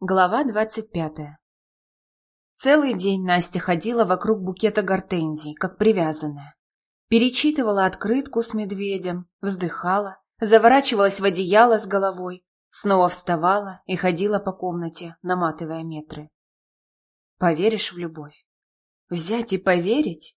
Глава двадцать пятая Целый день Настя ходила вокруг букета гортензий, как привязанная. Перечитывала открытку с медведем, вздыхала, заворачивалась в одеяло с головой, снова вставала и ходила по комнате, наматывая метры. Поверишь в любовь? Взять и поверить?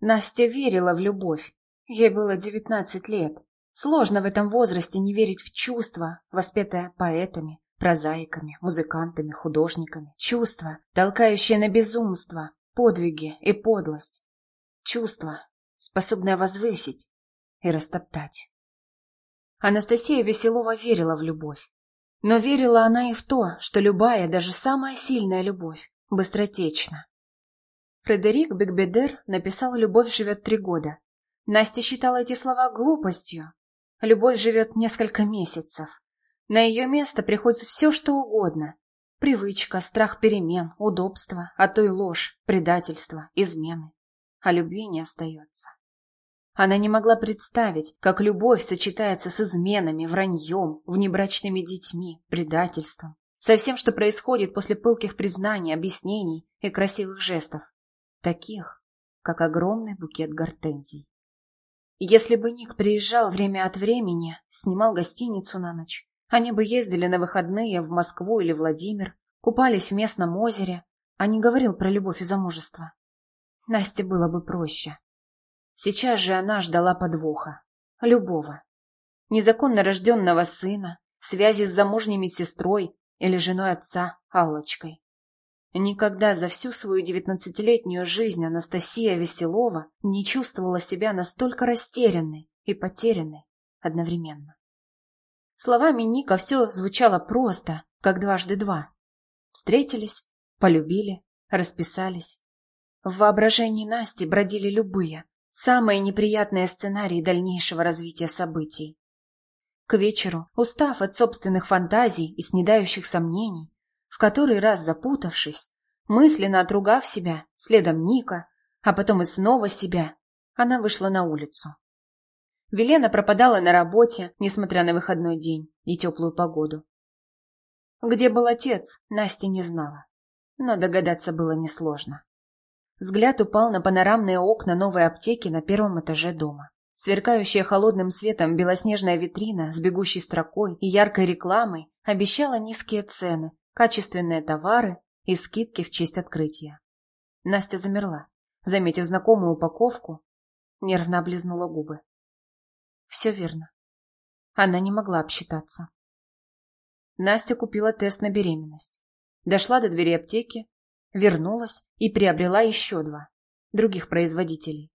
Настя верила в любовь. Ей было девятнадцать лет. Сложно в этом возрасте не верить в чувства, воспетое поэтами, прозаиками, музыкантами, художниками. Чувства, толкающие на безумство, подвиги и подлость. Чувство, способное возвысить и растоптать. Анастасия Веселова верила в любовь. Но верила она и в то, что любая, даже самая сильная любовь, быстротечна. Фредерик Бекбедер написал «Любовь живет три года». Настя считала эти слова глупостью. Любовь живет несколько месяцев. На ее место приходит все, что угодно. Привычка, страх перемен, удобство, а то и ложь, предательство, измены. А любви не остается. Она не могла представить, как любовь сочетается с изменами, враньем, внебрачными детьми, предательством, со всем, что происходит после пылких признаний, объяснений и красивых жестов, таких, как огромный букет гортензий. Если бы Ник приезжал время от времени, снимал гостиницу на ночь, они бы ездили на выходные в Москву или Владимир, купались в местном озере, а не говорил про любовь и замужество. Насте было бы проще. Сейчас же она ждала подвоха. Любого. Незаконно рожденного сына, связи с замужней медсестрой или женой отца Аллочкой. Никогда за всю свою девятнадцатилетнюю жизнь Анастасия Веселова не чувствовала себя настолько растерянной и потерянной одновременно. Словами Ника все звучало просто, как дважды два. Встретились, полюбили, расписались. В воображении Насти бродили любые, самые неприятные сценарии дальнейшего развития событий. К вечеру, устав от собственных фантазий и снедающих сомнений, в который раз запутавшись, мысленно отругав себя, следом Ника, а потом и снова себя, она вышла на улицу. Велена пропадала на работе, несмотря на выходной день и теплую погоду. Где был отец, Настя не знала. Но догадаться было несложно. Взгляд упал на панорамные окна новой аптеки на первом этаже дома. Сверкающая холодным светом белоснежная витрина с бегущей строкой и яркой рекламой обещала низкие цены, качественные товары и скидки в честь открытия. Настя замерла, заметив знакомую упаковку, нервно облизнула губы. Все верно. Она не могла обсчитаться. Настя купила тест на беременность. Дошла до двери аптеки, вернулась и приобрела еще два. Других производителей.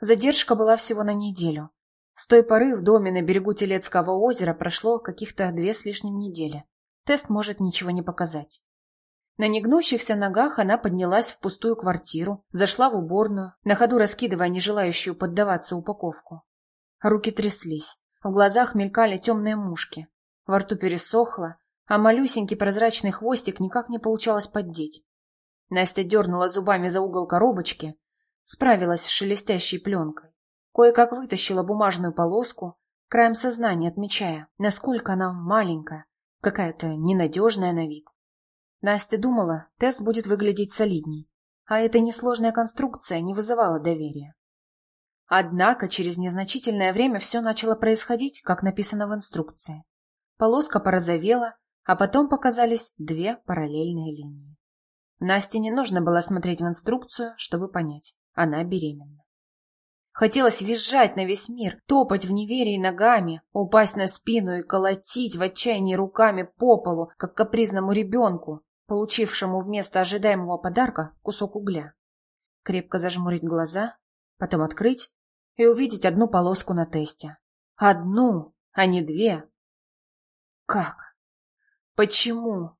Задержка была всего на неделю. С той поры в доме на берегу Телецкого озера прошло каких-то две с лишним недели. Тест может ничего не показать. На негнущихся ногах она поднялась в пустую квартиру, зашла в уборную, на ходу раскидывая нежелающую поддаваться упаковку. Руки тряслись, в глазах мелькали темные мушки, во рту пересохло, а малюсенький прозрачный хвостик никак не получалось поддеть. Настя дернула зубами за угол коробочки, справилась с шелестящей пленкой, кое-как вытащила бумажную полоску, краем сознания отмечая, насколько она маленькая, какая-то ненадежная на вид. Настя думала, тест будет выглядеть солидней, а эта несложная конструкция не вызывала доверия. Однако через незначительное время все начало происходить, как написано в инструкции. Полоска порозовела, а потом показались две параллельные линии. Насте не нужно было смотреть в инструкцию, чтобы понять, она беременна. Хотелось визжать на весь мир, топать в неверии ногами, упасть на спину и колотить в отчаянии руками по полу, как капризному ребенку, получившему вместо ожидаемого подарка кусок угля. Крепко зажмурить глаза, потом открыть и увидеть одну полоску на тесте. Одну, а не две. Как? Почему?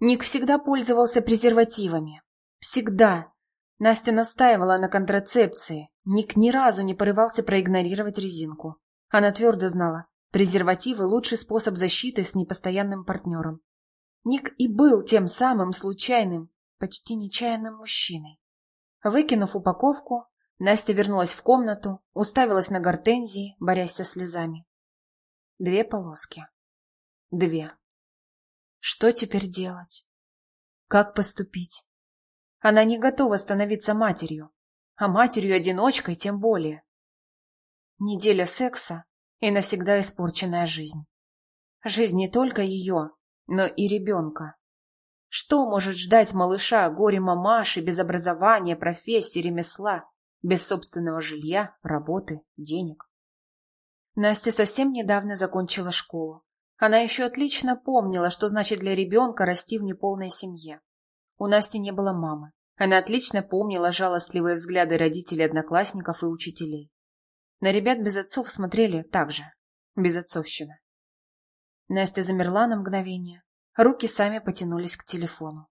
Ник всегда пользовался презервативами. Всегда. Настя настаивала на контрацепции. Ник ни разу не порывался проигнорировать резинку. Она твердо знала, презервативы – лучший способ защиты с непостоянным партнером. Ник и был тем самым случайным, почти нечаянным мужчиной. Выкинув упаковку, Настя вернулась в комнату, уставилась на гортензии, борясь со слезами. Две полоски. Две. Что теперь делать? Как поступить? Она не готова становиться матерью, а матерью-одиночкой тем более. Неделя секса и навсегда испорченная жизнь. Жизнь не только ее, но и ребенка. Что может ждать малыша, горе-мамаши, без образования, профессии, ремесла, без собственного жилья, работы, денег? Настя совсем недавно закончила школу. Она еще отлично помнила, что значит для ребенка расти в неполной семье. У Насти не было мамы. Она отлично помнила жалостливые взгляды родителей, одноклассников и учителей. На ребят без отцов смотрели так же. Безотцовщина. Настя замерла на мгновение. Руки сами потянулись к телефону.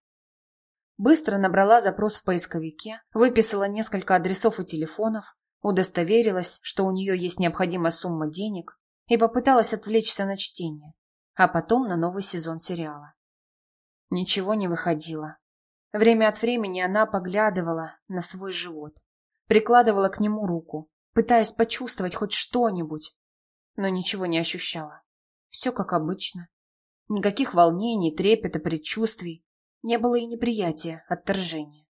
Быстро набрала запрос в поисковике, выписала несколько адресов и телефонов, удостоверилась, что у нее есть необходимая сумма денег, и попыталась отвлечься на чтение, а потом на новый сезон сериала. Ничего не выходило. Время от времени она поглядывала на свой живот, прикладывала к нему руку, пытаясь почувствовать хоть что-нибудь, но ничего не ощущала. Все как обычно. Никаких волнений, трепета, предчувствий. Не было и неприятия, отторжения.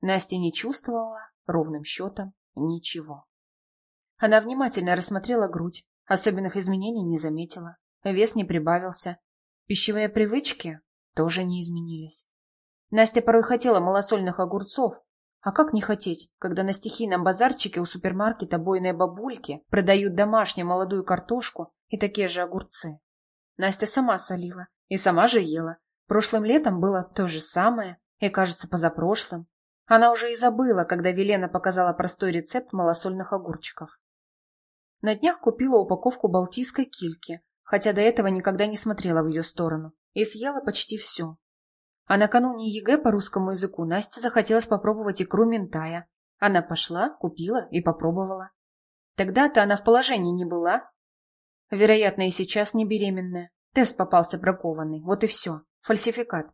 Настя не чувствовала, ровным счетом, ничего. Она внимательно рассмотрела грудь, особенных изменений не заметила, вес не прибавился, пищевые привычки тоже не изменились. Настя порой хотела малосольных огурцов, а как не хотеть, когда на стихийном базарчике у супермаркета бойные бабульки продают домашнюю молодую картошку и такие же огурцы. Настя сама солила и сама же ела. Прошлым летом было то же самое, и, кажется, позапрошлым. Она уже и забыла, когда Велена показала простой рецепт малосольных огурчиков. На днях купила упаковку балтийской кильки, хотя до этого никогда не смотрела в ее сторону, и съела почти все. А накануне ЕГЭ по русскому языку Насте захотелось попробовать икру минтая. Она пошла, купила и попробовала. Тогда-то она в положении не была. Вероятно, и сейчас не беременная. Тест попался бракованный, вот и все. Фальсификат.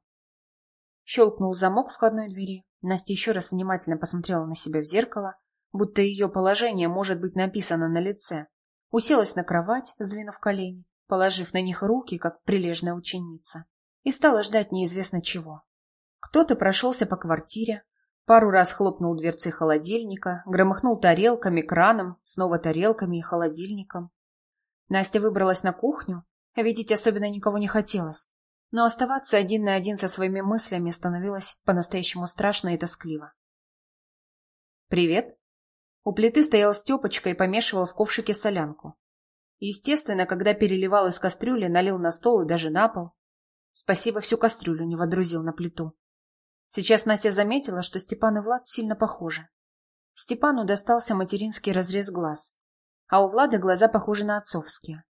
Щелкнул замок входной двери. Настя еще раз внимательно посмотрела на себя в зеркало, будто ее положение может быть написано на лице. Уселась на кровать, сдвинув колени, положив на них руки, как прилежная ученица и стала ждать неизвестно чего. Кто-то прошелся по квартире, пару раз хлопнул дверцей холодильника, громыхнул тарелками, краном, снова тарелками и холодильником. Настя выбралась на кухню, видеть особенно никого не хотелось, но оставаться один на один со своими мыслями становилось по-настоящему страшно и тоскливо. «Привет!» У плиты стоял Степочка и помешивал в ковшике солянку. Естественно, когда переливал из кастрюли, налил на стол и даже на пол. Спасибо, всю кастрюлю не водрузил на плиту. Сейчас Настя заметила, что Степан и Влад сильно похожи. Степану достался материнский разрез глаз, а у Влада глаза похожи на отцовские.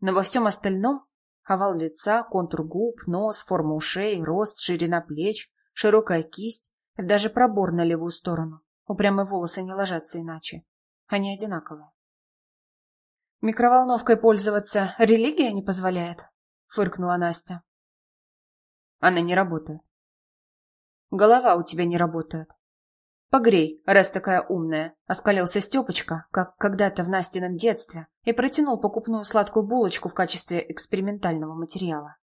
Но во всем остальном — овал лица, контур губ, нос, форма ушей, рост, ширина плеч, широкая кисть даже пробор на левую сторону. Упрямые волосы не ложатся иначе. Они одинаковые. «Микроволновкой пользоваться религия не позволяет?» — фыркнула Настя. Она не работает. Голова у тебя не работает. Погрей, раз такая умная, оскалился Степочка, как когда-то в Настином детстве, и протянул покупную сладкую булочку в качестве экспериментального материала.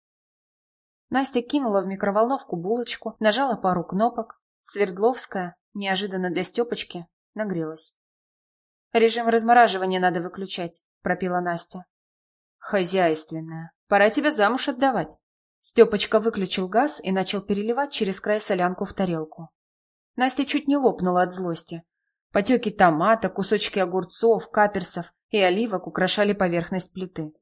Настя кинула в микроволновку булочку, нажала пару кнопок. Свердловская, неожиданно для Степочки, нагрелась. «Режим размораживания надо выключать», — пропила Настя. «Хозяйственная. Пора тебя замуж отдавать». Степочка выключил газ и начал переливать через край солянку в тарелку. Настя чуть не лопнула от злости. Потеки томата, кусочки огурцов, каперсов и оливок украшали поверхность плиты.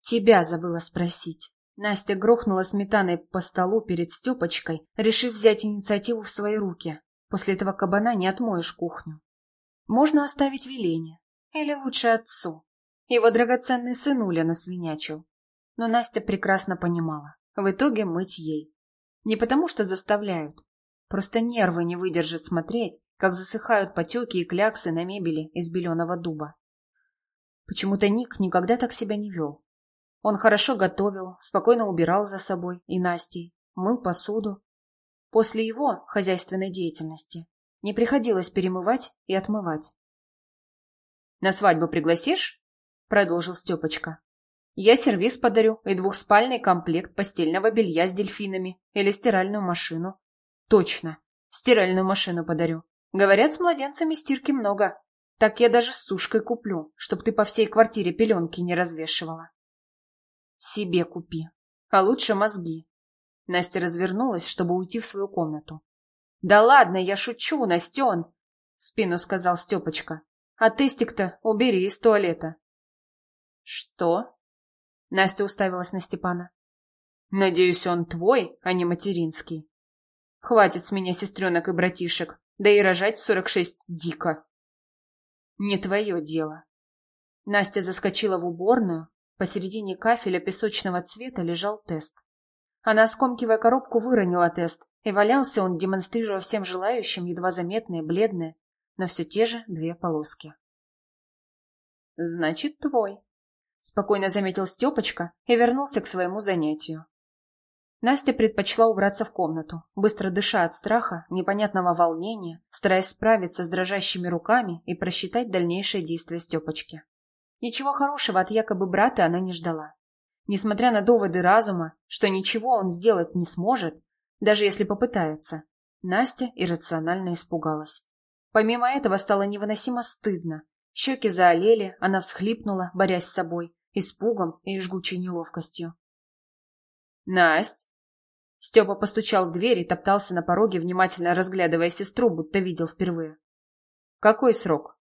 «Тебя забыла спросить». Настя грохнула сметаной по столу перед Степочкой, решив взять инициативу в свои руки. После этого кабана не отмоешь кухню. Можно оставить веление. Или лучше отцу. Его драгоценный сын Уля насвинячил. Но Настя прекрасно понимала. В итоге мыть ей. Не потому что заставляют. Просто нервы не выдержат смотреть, как засыхают потеки и кляксы на мебели из беленого дуба. Почему-то Ник никогда так себя не вел. Он хорошо готовил, спокойно убирал за собой и Настей, мыл посуду. После его хозяйственной деятельности не приходилось перемывать и отмывать. «На свадьбу пригласишь?» — продолжил Степочка. Я сервис подарю и двухспальный комплект постельного белья с дельфинами или стиральную машину. Точно, стиральную машину подарю. Говорят, с младенцами стирки много. Так я даже с сушкой куплю, чтоб ты по всей квартире пеленки не развешивала. Себе купи. А лучше мозги. Настя развернулась, чтобы уйти в свою комнату. Да ладно, я шучу, Настен, в спину сказал Степочка. А тестик-то убери из туалета. Что? Настя уставилась на Степана. Надеюсь, он твой, а не материнский. Хватит с меня сестренок и братишек, да и рожать в сорок шесть дико. Не твое дело. Настя заскочила в уборную. Посередине кафеля песочного цвета лежал тест. Она, скомкивая коробку, выронила тест, и валялся он, демонстрируя всем желающим едва заметные, бледные, но все те же две полоски. «Значит, твой», — спокойно заметил Степочка и вернулся к своему занятию. Настя предпочла убраться в комнату, быстро дыша от страха, непонятного волнения, стараясь справиться с дрожащими руками и просчитать дальнейшие действия Степочки. Ничего хорошего от якобы брата она не ждала. Несмотря на доводы разума, что ничего он сделать не сможет, даже если попытается, Настя иррационально испугалась. Помимо этого стало невыносимо стыдно. Щеки заолели, она всхлипнула, борясь с собой, испугом и жгучей неловкостью. «Насть!» Степа постучал в дверь и топтался на пороге, внимательно разглядывая сестру, будто видел впервые. «Какой срок?»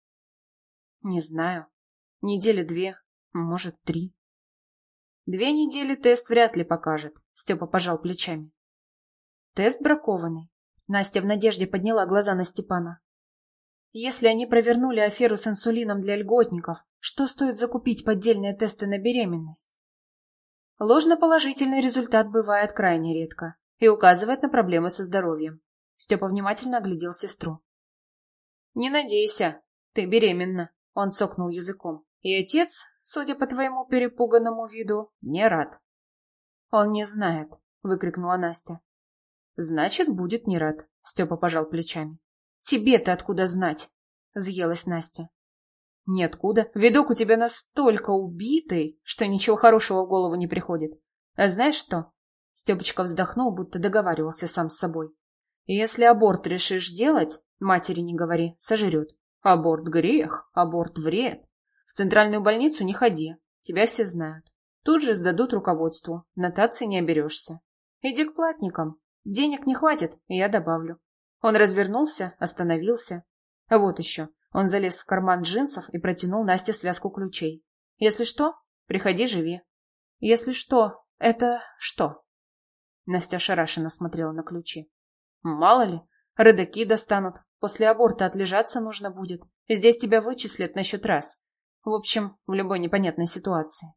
«Не знаю. Недели две, может, три». «Две недели тест вряд ли покажет», — Степа пожал плечами. «Тест бракованный?» Настя в надежде подняла глаза на Степана. Если они провернули аферу с инсулином для льготников, что стоит закупить поддельные тесты на беременность? Ложноположительный результат бывает крайне редко и указывает на проблемы со здоровьем. Степа внимательно оглядел сестру. «Не надейся, ты беременна», — он цокнул языком. «И отец, судя по твоему перепуганному виду, не рад». «Он не знает», — выкрикнула Настя. «Значит, будет не рад», — Степа пожал плечами. «Тебе-то откуда знать?» — взъелась Настя. Ниоткуда. Видок у тебя настолько убитый, что ничего хорошего в голову не приходит. А знаешь что? Степочка вздохнул, будто договаривался сам с собой. Если аборт решишь делать, матери не говори, сожрет. Аборт грех, аборт вред. В центральную больницу не ходи, тебя все знают. Тут же сдадут руководству, нотации не оберешься. Иди к платникам. Денег не хватит, я добавлю. Он развернулся, остановился. Вот еще. Он залез в карман джинсов и протянул Насте связку ключей. «Если что, приходи, живи». «Если что, это что?» Настя ошарашенно смотрела на ключи. «Мало ли, рыдаки достанут. После аборта отлежаться нужно будет. Здесь тебя вычислят на счет раз. В общем, в любой непонятной ситуации».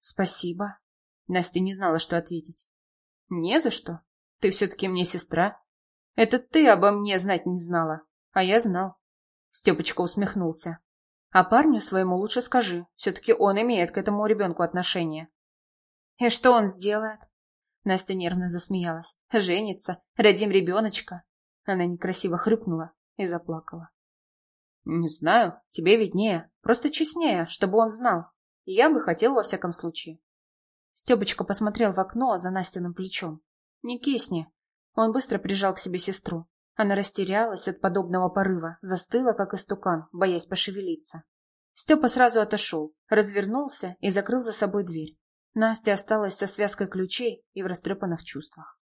«Спасибо». Настя не знала, что ответить. «Не за что. Ты все-таки мне сестра. Это ты обо мне знать не знала, а я знал. Степочка усмехнулся. А парню своему лучше скажи, все-таки он имеет к этому ребенку отношение. И что он сделает? Настя нервно засмеялась. Женится, родим ребеночка. Она некрасиво хрюкнула и заплакала. Не знаю, тебе виднее. Просто честнее, чтобы он знал. Я бы хотел во всяком случае. Степочка посмотрел в окно за Настиным плечом. Не кисни. Он быстро прижал к себе сестру. Она растерялась от подобного порыва, застыла, как истукан, боясь пошевелиться. Степа сразу отошел, развернулся и закрыл за собой дверь. Настя осталась со связкой ключей и в растрепанных чувствах.